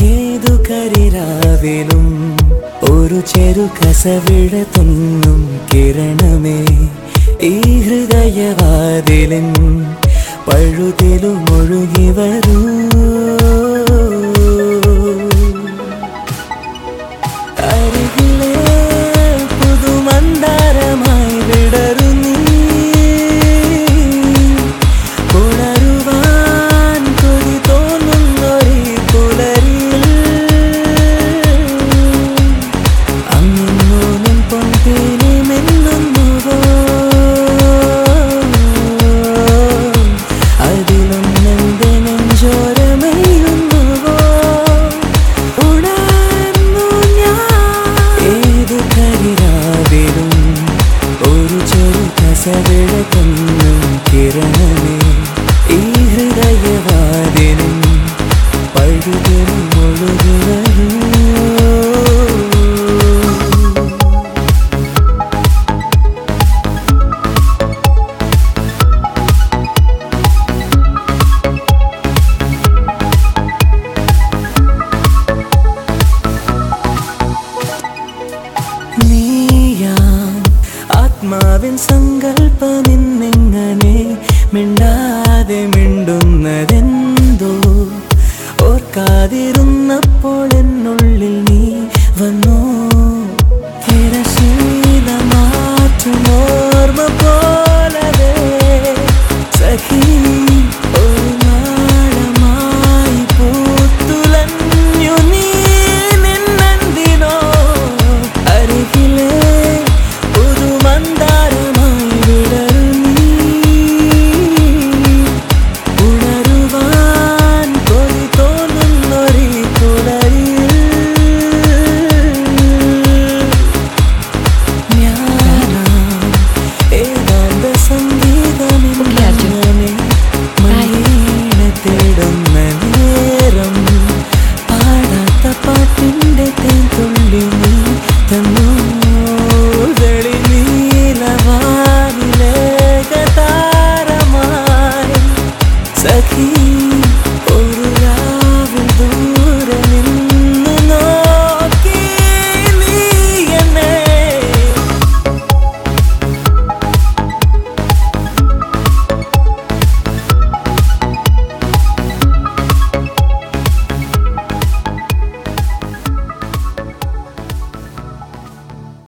ഏതു കരിരാവിലും ഒരു ചെറു കസവിട തൊന്നും കിരണമേ. ഈ ഹൃദയവാതിലും പഴുതിലും ഒഴുകി വരൂ. ആത്മാവിൻ സങ്കല്പമിന്നിങ്ങനെ മിണ്ടാതെ മിണ്ടുന്നതെന്തോ ഓർക്കാതിരുന്നപ്പോ